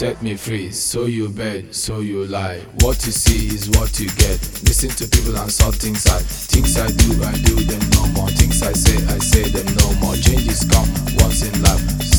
Set me free, so you beg, so you lie. What you see is what you get. Listen to people and saw things I things I do, I do them no more. Things I say, I say them no more. Changes come once in life.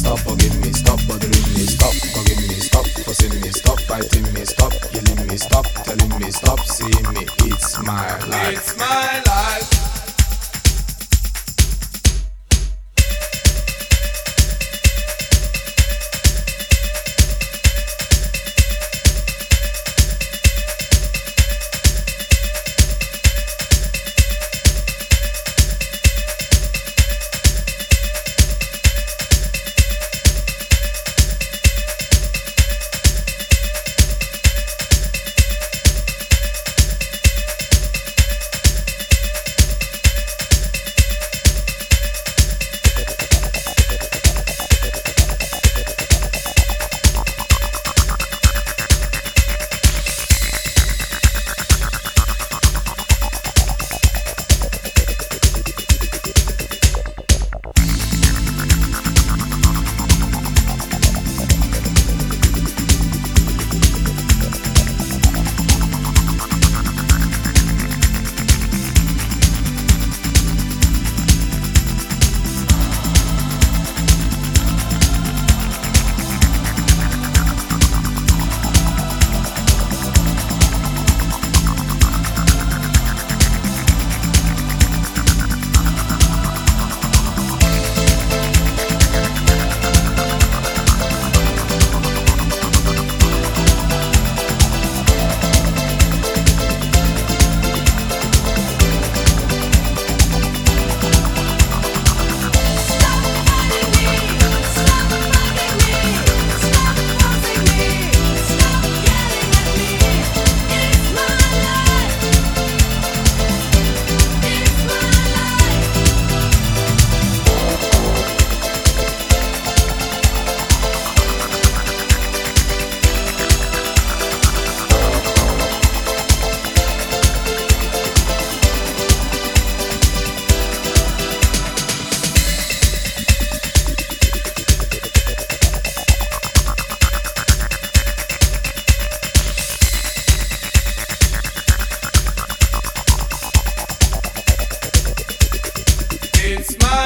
smile.